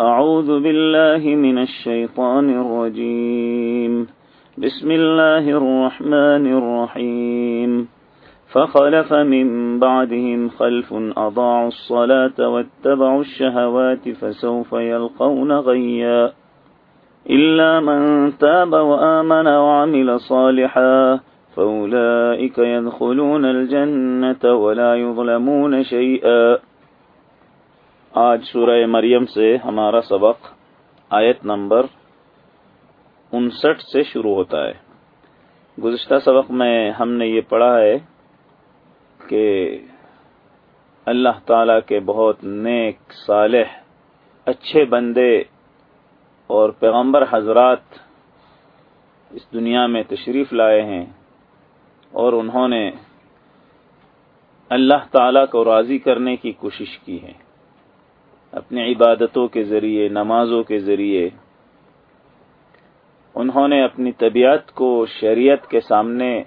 أعوذ بالله من الشيطان الرجيم. بسم الله الرحمن الرحيم. فخلف من بعدهم خلف أضاعوا الصلاة واتبعوا الشهوات فسوف يلقون غيا. إلا من تاب وآمن وعمل صالحا فأولئك يدخلون الجنة ولا يظلمون شيئا. آج سورہ مریم سے ہمارا سبق آیت نمبر انسٹھ سے شروع ہوتا ہے۔ گزشتہ سبق میں ہم نے یہ پڑھا ہے کہ اللہ تعالی کے بہت نیک، صالح، اچھے بندے اور پیغمبر حضرات اس دنیا میں تشریف لائے ہیں اور انہوں نے اللہ تعالی کو راضی کرنے کی کوشش کی ہے۔ اپنی عبادتوں کے ذریعے، نمازوں کے ذریعے۔ انہوں نے اپنی طبیعت کو شریعت کے سامنے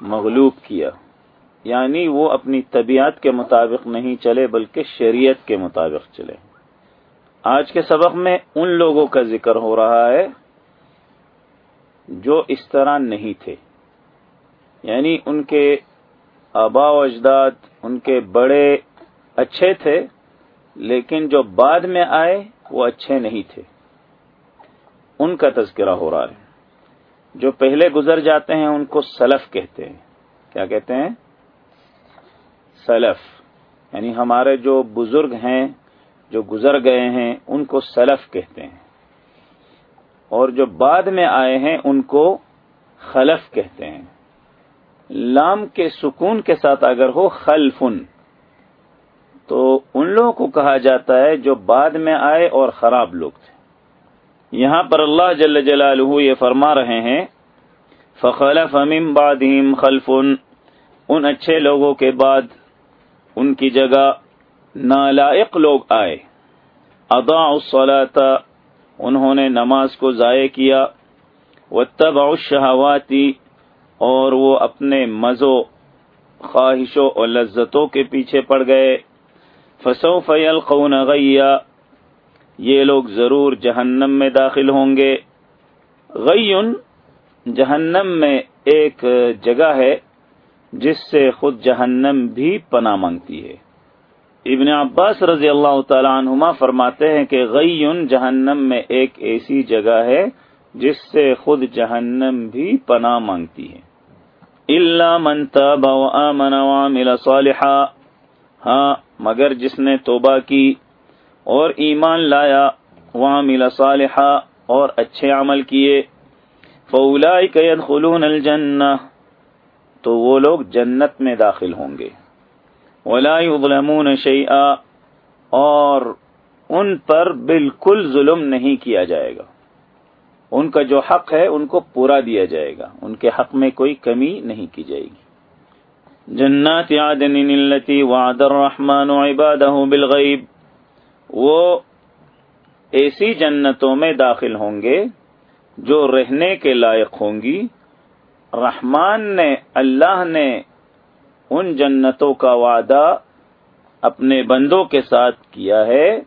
مغلوب کیا۔ یعنی وہ اپنی طبیعت کے مطابق نہیں چلے، بلکہ شریعت کے مطابق چلے۔ آج کے سبق میں ان لوگوں کا ذکر ہو رہا ہے جو اس طرح نہیں تھے۔ یعنی ان کے آبا و اجداد، ان کے بڑے اچھے تھے لیکن جو بعد میں آئے وہ اچھے نہیں تھے۔ ان کا تذکرہ ہو رہا ہے۔ جو پہلے گزر جاتے ہیں ان کو سلف کہتے ہیں۔ کیا کہتے ہیں؟ سلف۔ یعنی ہمارے جو بزرگ ہیں، جو گزر گئے ہیں، ان کو سلف کہتے ہیں۔ اور جو بعد میں آئے ہیں، ان کو خلف کہتے ہیں۔ لام کے سکون کے ساتھ اگر ہو، خلفن۔ تو ان لوگوں کو کہا جاتا ہے جو بعد میں آئے اور خراب لوگ تھے۔ یہاں پر اللہ جل جلالہ یہ فرما رہے ہیں، فخلف من بعدہم خلف، ان اچھے لوگوں کے بعد ان کی جگہ نالائق لوگ آئے۔ ادا الصلاة انہوں نے نماز کو ضائع کیا۔ واتبعوا الشہواتی اور وہ اپنے مزوں، خواہشوں اور لذتوں کے پیچھے پڑ گئے۔ فسو فیل قون یہ لوگ ضرور جہنم میں داخل ہوں گے۔ غیون جہنم میں ایک جگہ ہے جس سے خود جہنم بھی پناہ مانگتی ہے۔ ابن عباس رضی اللہ تعالی عنہما فرماتے ہیں کہ غیون جہنم میں ایک ایسی جگہ ہے جس سے خود جہنم بھی پناہ مانگتی ہے۔ اللہ منتا وعمل صالحا ہاں مگر جس نے توبہ کی اور ایمان لایا وہاں ملا صالحہ اور اچھے عمل کیے۔ فولا قید خلون الجن تو وہ لوگ جنت میں داخل ہوں گے۔ ولا غلمون شیئا، اور ان پر بالکل ظلم نہیں کیا جائے گا۔ ان کا جو حق ہے، ان کو پورا دیا جائے گا۔ ان کے حق میں کوئی کمی نہیں کی جائے گی۔ جنات عدن التي وعد الرحمن عباده بالغیب، وہ ایسی جنتوں میں داخل ہوں گے جو رہنے کے لائق ہوں گی۔ رحمان نے، اللہ نے ان جنتوں کا وعدہ اپنے بندوں کے ساتھ کیا ہے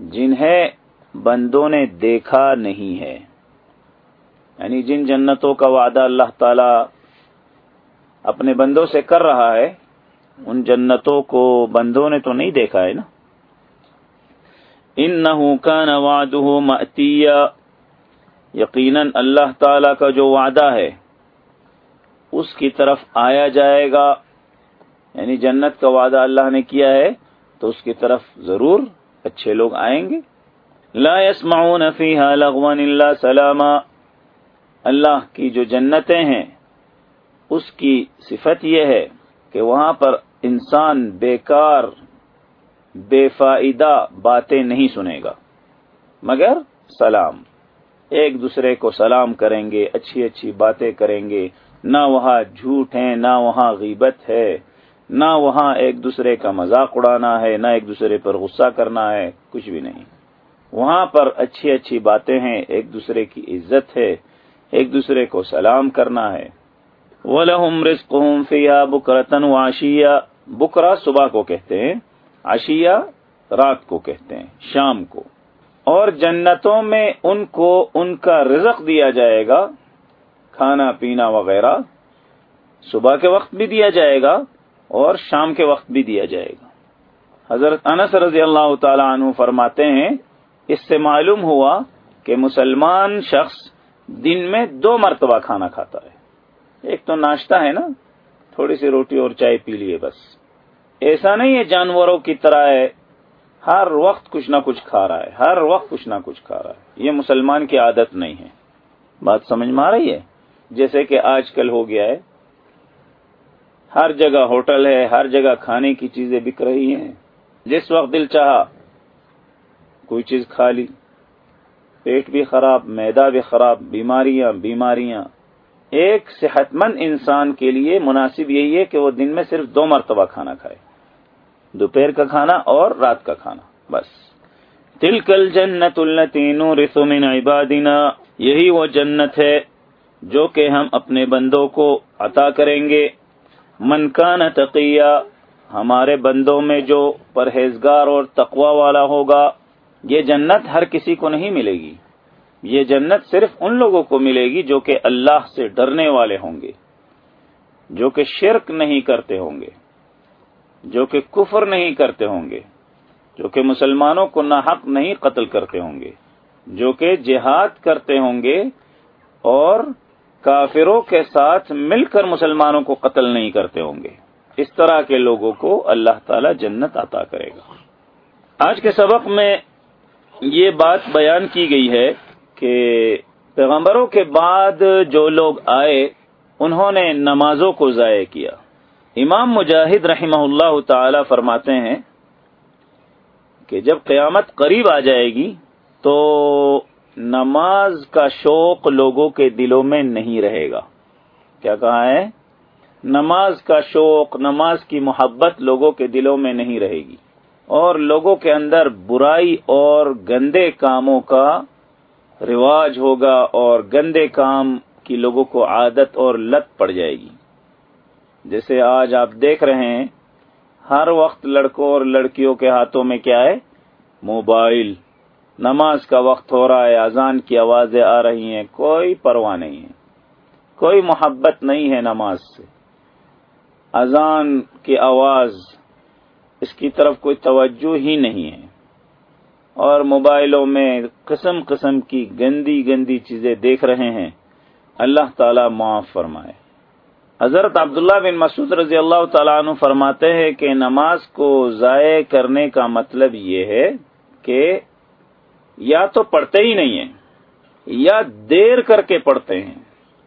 جنہیں بندوں نے دیکھا نہیں ہے۔ یعنی جن جنتوں کا وعدہ اللہ تعالی اپنے بندوں سے کر رہا ہے، ان جنتوں کو بندوں نے تو نہیں دیکھا ہے نا؟ ان نہ کا یقیناً اللہ تعالی کا جو وعدہ ہے، اس کی طرف آیا جائے گا۔ یعنی جنت کا وعدہ اللہ نے کیا ہے، تو اس کی طرف ضرور اچھے لوگ آئیں گے۔ لا يسمعون فيها لغوا الا سلاما۔ اللہ کی جو جنتیں ہیں اس کی صفت یہ ہے کہ وہاں پر انسان بیکار بے فائدہ باتیں نہیں سنے گا۔ مگر سلام۔ ایک دوسرے کو سلام کریں گے، اچھی اچھی باتیں کریں گے۔ نہ وہاں جھوٹ ہے نہ وہاں غیبت ہے۔ نہ وہاں ایک دوسرے کا مذاق اڑانا ہے، نہ ایک دوسرے پر غصہ کرنا ہے، کچھ بھی نہیں۔ وہاں پر اچھی اچھی باتیں ہیں، ایک دوسرے کی عزت ہے، ایک دوسرے کو سلام کرنا ہے۔ وَلَهُمْ رِزْقُهُمْ فِيهَا بُكْرَةً وَعَشِيًّا بکرا صبح کو کہتے ہیں، عشیہ رات کو کہتے ہیں، شام کو۔ اور جنتوں میں ان کو ان کا رزق دیا جائے گا، کھانا، پینا وغیرہ صبح کے وقت بھی دیا جائے گا اور شام کے وقت بھی دیا جائے گا۔ حضرت انس رضی اللہ تعالی عنہ فرماتے ہیں، اس سے معلوم ہوا کہ مسلمان شخص دن میں دو مرتبہ کھانا کھاتا ہے۔ ایک تو ناشتہ ہے نا، تھوڑی سی روٹی اور چائے پی لیے بس۔ ایسا نہیں ہے جانوروں کی طرح ہے، ہر وقت کچھ نہ کچھ کھا رہا ہے، ہر وقت کچھ نہ کچھ کھا رہا ہے۔ یہ مسلمان کی عادت نہیں ہے۔ بات سمجھ میں آ رہی ہے؟ جیسے کہ آج کل ہو گیا ہے، ہر جگہ ہوٹل ہے، ہر جگہ کھانے کی چیزیں بک رہی ہیں۔ جس وقت دل چاہا، کوئی چیز کھا لی۔ پیٹ بھی خراب، میدا بھی خراب، بیماریاں بیماریاں۔ ایک صحت مند انسان کے لیے مناسب یہی ہے کہ وہ دن میں صرف دو مرتبہ کھانا کھائے۔ دوپہر کا کھانا اور رات کا کھانا، بس۔ تل کل جنت التین رسومن عبادنا، یہی وہ جنت ہے جو کہ ہم اپنے بندوں کو عطا کریں گے۔ من کا تقیہ ہمارے بندوں میں جو پرہیزگار اور تقوا والا ہوگا، یہ جنت ہر کسی کو نہیں ملے گی۔ یہ جنت صرف ان لوگوں کو ملے گی جو کہ اللہ سے ڈرنے والے ہوں گے، جو کہ شرک نہیں کرتے ہوں گے، جو کہ کفر نہیں کرتے ہوں گے، جو کہ مسلمانوں کو ناحق نہیں قتل کرتے ہوں گے، جو کہ جہاد کرتے ہوں گے اور کافروں کے ساتھ مل کر مسلمانوں کو قتل نہیں کرتے ہوں گے۔ اس طرح کے لوگوں کو اللہ تعالی جنت عطا کرے گا۔ آج کے سبق میں یہ بات بیان کی گئی ہے کہ پیغمبروں کے بعد جو لوگ آئے، انہوں نے نمازوں کو ضائع کیا۔ امام مجاہد رحمہ اللہ تعالی فرماتے ہیں کہ جب قیامت قریب آ جائے گی تو نماز کا شوق لوگوں کے دلوں میں نہیں رہے گا۔ کیا کہا ہے؟ نماز کا شوق، نماز کی محبت لوگوں کے دلوں میں نہیں رہے گی۔ اور لوگوں کے اندر برائی اور گندے کاموں کا رواج ہوگا اور گندے کام کی لوگوں کو عادت اور لت پڑ جائے گی۔ جیسے آج آپ دیکھ رہے ہیں، ہر وقت لڑکوں اور لڑکیوں کے ہاتھوں میں کیا ہے؟ موبائل۔ نماز کا وقت ہو رہا ہے، اذان کی آوازیں آ رہی ہیں، کوئی پرواہ نہیں ہے۔ کوئی محبت نہیں ہے نماز سے۔ اذان کی آواز، اس کی طرف کوئی توجہ ہی نہیں ہے۔ اور موبائلوں میں قسم قسم کی گندی گندی چیزیں دیکھ رہے ہیں۔ اللہ تعالی معاف فرمائے۔ حضرت عبداللہ بن مسعود رضی اللہ تعالیٰ عنہ فرماتے ہیں کہ نماز کو ضائع کرنے کا مطلب یہ ہے کہ یا تو پڑھتے ہی نہیں ہیں، یا دیر کر کے پڑھتے ہیں۔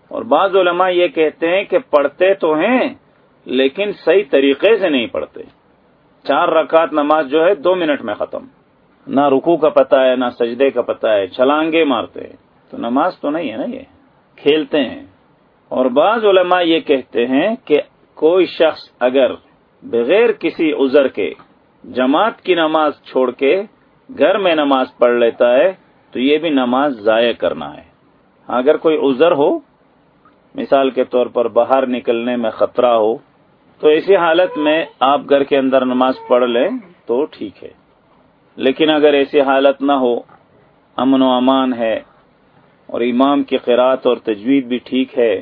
اور بعض علماء یہ کہتے ہیں کہ پڑھتے تو ہیں، لیکن صحیح طریقے سے نہیں پڑھتے۔ چار رکعت نماز جو ہے، دو منٹ میں ختم۔ نہ رکو کا پتہ ہے، نہ سجدے کا پتہ ہے چھلانگے مارتے ہیں۔ تو نماز تو نہیں ہے نا یہ؟ کھیلتے ہیں۔ اور بعض علماء یہ کہتے ہیں کہ کوئی شخص اگر بغیر کسی عذر کے جماعت کی نماز چھوڑ کے گھر میں نماز پڑھ لیتا ہے، تو یہ بھی نماز ضائع کرنا ہے۔ اگر کوئی عذر ہو، مثال کے طور پر باہر نکلنے میں خطرہ ہو، تو اسی حالت میں آپ گھر کے اندر نماز پڑھ لیں تو ٹھیک ہے۔ لیکن اگر ایسی حالت نہ ہو، امن و امان ہے اور امام کی قرات اور تجوید بھی ٹھیک ہے،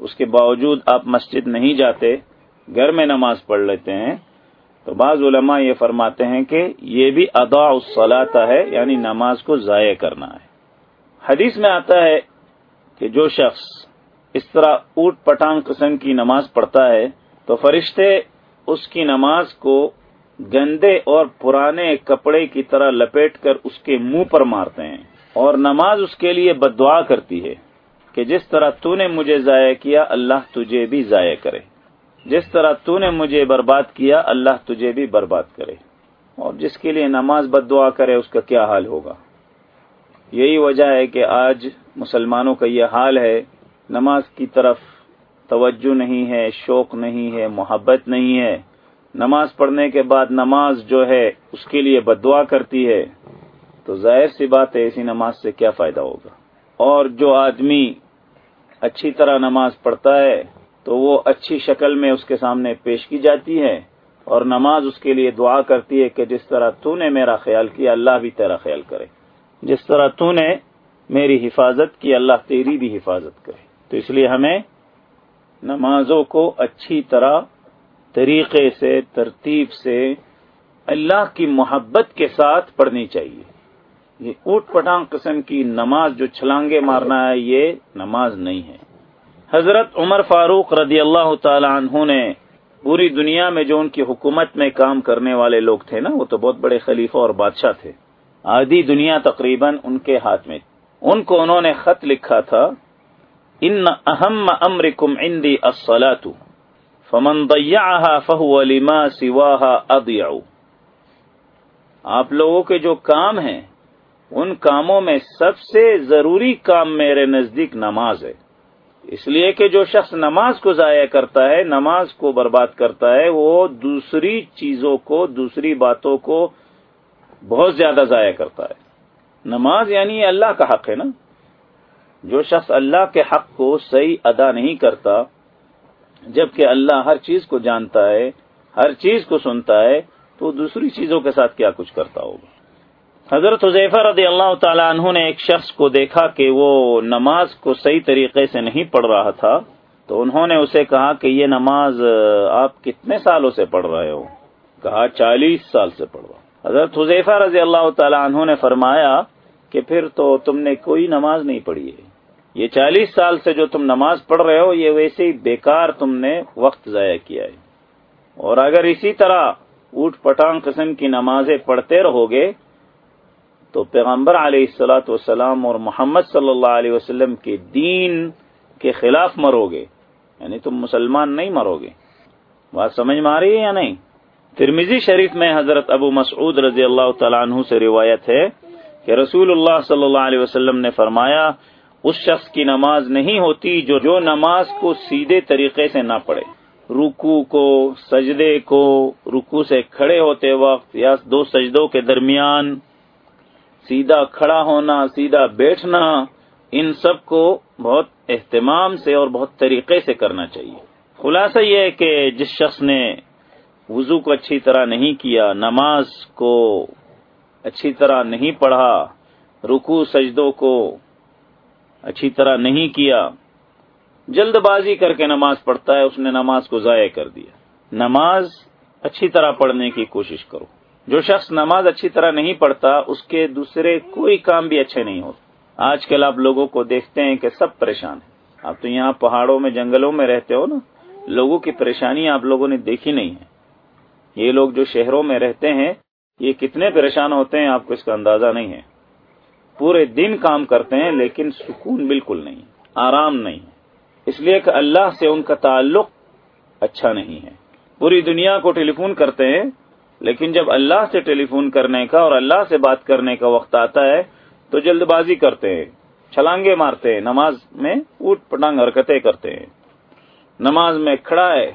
اس کے باوجود آپ مسجد نہیں جاتے، گھر میں نماز پڑھ لیتے ہیں، تو بعض علماء یہ فرماتے ہیں کہ یہ بھی ادا الصلاطہ ہے یعنی نماز کو ضائع کرنا ہے۔ حدیث میں آتا ہے کہ جو شخص اس طرح اوٹ پٹانگ قسم کی نماز پڑھتا ہے، تو فرشتے اس کی نماز کو گندے اور پرانے کپڑے کی طرح لپیٹ کر اس کے منہ پر مارتے ہیں۔ اور نماز اس کے لیے بدعا کرتی ہے کہ جس طرح تو نے مجھے ضائع کیا، اللہ تجھے بھی ضائع کرے۔ جس طرح تو نے مجھے برباد کیا، اللہ تجھے بھی برباد کرے۔ اور جس کے لیے نماز بد دعا کرے، اس کا کیا حال ہوگا؟ یہی وجہ ہے کہ آج مسلمانوں کا یہ حال ہے، نماز کی طرف توجہ نہیں ہے، شوق نہیں ہے، محبت نہیں ہے۔ نماز پڑھنے کے بعد نماز جو ہے اس کے لیے بد دعا کرتی ہے، تو ظاہر سی بات ہے ایسی نماز سے کیا فائدہ ہوگا؟ اور جو آدمی اچھی طرح نماز پڑھتا ہے، تو وہ اچھی شکل میں اس کے سامنے پیش کی جاتی ہے، اور نماز اس کے لیے دعا کرتی ہے کہ جس طرح تو نے میرا خیال کیا، اللہ بھی تیرا خیال کرے۔ جس طرح تو نے میری حفاظت کی، اللہ تیری بھی حفاظت کرے۔ تو اس لیے ہمیں نمازوں کو اچھی طرح طریقے سے، ترتیب سے اللہ کی محبت کے ساتھ پڑھنی چاہیے۔ یہ اوٹ پٹانگ قسم کی نماز جو چھلانگے مارنا ہے، یہ نماز نہیں ہے۔ حضرت عمر فاروق رضی اللہ تعالی عنہ نے پوری دنیا میں جو ان کی حکومت میں کام کرنے والے لوگ تھے نا، وہ تو بہت بڑے خلیفہ اور بادشاہ تھے۔ آدھی دنیا تقریباً ان کے ہاتھ میں۔ ان کو انہوں نے خط لکھا تھا، ان اہم امرکم عندی الصلاة. فمن ضیعها فهو لما سواها اضيع آپ لوگوں کے جو کام ہیں، ان کاموں میں سب سے ضروری کام میرے نزدیک نماز ہے۔ اس لیے کہ جو شخص نماز کو ضائع کرتا ہے، نماز کو برباد کرتا ہے، وہ دوسری چیزوں کو، دوسری باتوں کو بہت زیادہ ضائع کرتا ہے۔ نماز یعنی اللہ کا حق ہے نا؟ جو شخص اللہ کے حق کو صحیح ادا نہیں کرتا جبکہ اللہ ہر چیز کو جانتا ہے، ہر چیز کو سنتا ہے، تو دوسری چیزوں کے ساتھ کیا کچھ کرتا ہوگا؟ حضرت حضیفہ رضی اللہ تعالیٰ عنہ نے ایک شخص کو دیکھا کہ وہ نماز کو صحیح طریقے سے نہیں پڑھ رہا تھا، تو انہوں نے اسے کہا کہ یہ نماز آپ کتنے سالوں سے پڑھ رہے ہو؟ کہا، چالیس سال سے پڑھ رہا حضرت حضیفہ رضی اللہ تعالیٰ عنہ نے فرمایا کہ پھر تو تم نے کوئی نماز نہیں پڑھی ہے۔ یہ چالیس سال سے جو تم نماز پڑھ رہے ہو، یہ ویسے ہی بیکار تم نے وقت ضائع کیا ہے۔ اور اگر اسی طرح اوٹ پٹانگ قسم کی نمازیں پڑھتے رہو گے، تو پیغمبر علیہ السلاۃ والسلام اور محمد صلی اللہ علیہ وسلم کے دین کے خلاف مرو گے۔ یعنی تم مسلمان نہیں مرو گے۔ بات سمجھ میں آ رہی ہے یا نہیں؟ ترمیزی شریف میں حضرت ابو مسعود رضی اللہ تعالیٰ عنہ سے روایت ہے کہ رسول اللہ صلی اللہ علیہ وسلم نے فرمایا اس شخص کی نماز نہیں ہوتی جو جو نماز کو سیدھے طریقے سے نہ پڑھے۔ رکو کو، سجدے کو رکو سے کھڑے ہوتے وقت یا دو سجدوں کے درمیان سیدھا کھڑا ہونا، سیدھا بیٹھنا، ان سب کو بہت اہتمام سے اور بہت طریقے سے کرنا چاہیے۔ خلاصہ یہ ہے کہ جس شخص نے وضو کو اچھی طرح نہیں کیا، نماز کو اچھی طرح نہیں پڑھا رکو سجدوں کو اچھی طرح نہیں کیا، جلد بازی کر کے نماز پڑھتا ہے، اس نے نماز کو ضائع کر دیا۔ نماز اچھی طرح پڑھنے کی کوشش کرو۔ جو شخص نماز اچھی طرح نہیں پڑھتا، اس کے دوسرے کوئی کام بھی اچھے نہیں ہوتے۔ آج کل آپ لوگوں کو دیکھتے ہیں کہ سب پریشان ہیں۔ آپ تو یہاں پہاڑوں میں، جنگلوں میں رہتے ہو نا، لوگوں کی پریشانی آپ لوگوں نے دیکھی نہیں ہے۔ یہ لوگ جو شہروں میں رہتے ہیں، یہ کتنے پریشان ہوتے ہیں، آپ کو اس کا اندازہ نہیں ہے۔ پورے دن کام کرتے ہیں لیکن سکون بالکل نہیں، آرام نہیں۔ اس لیے کہ اللہ سے ان کا تعلق اچھا نہیں ہے۔ پوری دنیا کو ٹیلی فون کرتے ہیں، لیکن جب اللہ سے ٹیلی فون کرنے کا اور اللہ سے بات کرنے کا وقت آتا ہے، تو جلد بازی کرتے ہیں چھلانگے مارتے ہیں، نماز میں اوٹ پٹانگ حرکتیں کرتے ہیں۔ نماز میں کھڑا ہے،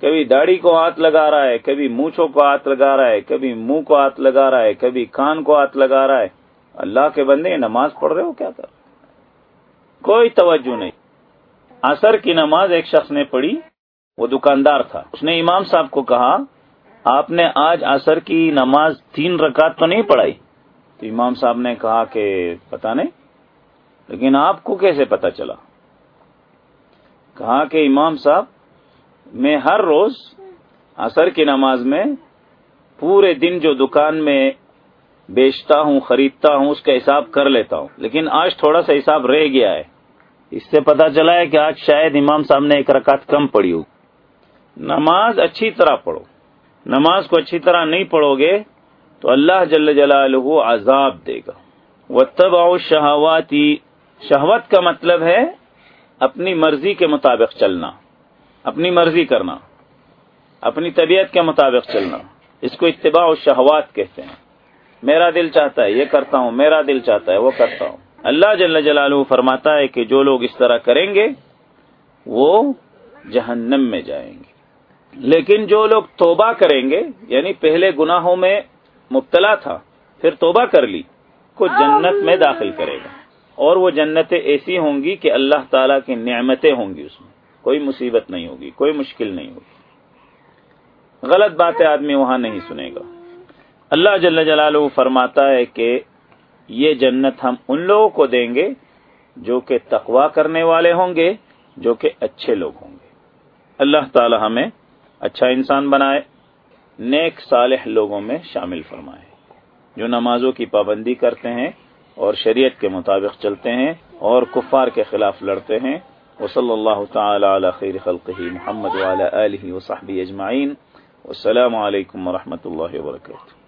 کبھی داڑھی کو ہاتھ لگا رہا ہے، کبھی مونچھوں کو ہاتھ لگا رہا ہے، کبھی منہ کو ہاتھ لگا رہا ہے، کبھی کان کو ہاتھ لگا رہا ہے۔ اللہ کے بندے نماز پڑھ رہے ہو کیا کر کوئی توجہ نہیں۔ عصر کی نماز ایک شخص نے پڑھی، وہ دکاندار تھا۔ اس نے امام صاحب کو کہا، آپ نے آج عصر کی نماز تین رکعت تو نہیں پڑھائی؟ تو امام صاحب نے کہا کہ پتا نہیں، لیکن آپ کو کیسے پتا چلا؟ کہا کہ امام صاحب، میں ہر روز عصر کی نماز میں پورے دن جو دکان میں بیچتا ہوں، خریدتا ہوں، اس کا حساب کر لیتا ہوں۔ لیکن آج تھوڑا سا حساب رہ گیا ہے۔ اس سے پتا چلا ہے کہ آج شاید امام صاحب نے ایک رکعت کم پڑھی ہو۔ نماز اچھی طرح پڑھو۔ نماز کو اچھی طرح نہیں پڑھو گے تو اللہ جل جلالہ عذاب دے گا۔ وہ تب شہواتی شہوت کا مطلب ہے اپنی مرضی کے مطابق چلنا، اپنی مرضی کرنا، اپنی طبیعت کے مطابق چلنا۔ اس کو اتباع و شہوات کہتے ہیں۔ میرا دل چاہتا ہے، یہ کرتا ہوں، میرا دل چاہتا ہے، وہ کرتا ہوں۔ اللہ جل جلالہ فرماتا ہے کہ جو لوگ اس طرح کریں گے، وہ جہنم میں جائیں گے۔ لیکن جو لوگ توبہ کریں گے یعنی پہلے گناہوں میں مبتلا تھا، پھر توبہ کر لی، کو جنت میں داخل کرے گا۔ اور وہ جنتیں ایسی ہوں گی کہ اللہ تعالی کی نعمتیں ہوں گی اس میں۔ کوئی مصیبت نہیں ہوگی، کوئی مشکل نہیں ہوگی۔ غلط باتیں آدمی وہاں نہیں سنے گا۔ اللہ جل جلالہ فرماتا ہے کہ یہ جنت ہم ان لوگوں کو دیں گے جو کہ تقوا کرنے والے ہوں گے، جو کہ اچھے لوگ ہوں گے۔ اللہ تعالی ہمیں اچھا انسان بنائے، نیک صالح لوگوں میں شامل فرمائے۔ جو نمازوں کی پابندی کرتے ہیں اور شریعت کے مطابق چلتے ہیں اور کفار کے خلاف لڑتے ہیں، وصلی اللہ تعالی علی خیر خلقہ محمد وعلی آلہ وصحبہ اجمعین۔ والسلام علیکم ورحمۃ اللہ وبرکاتہ۔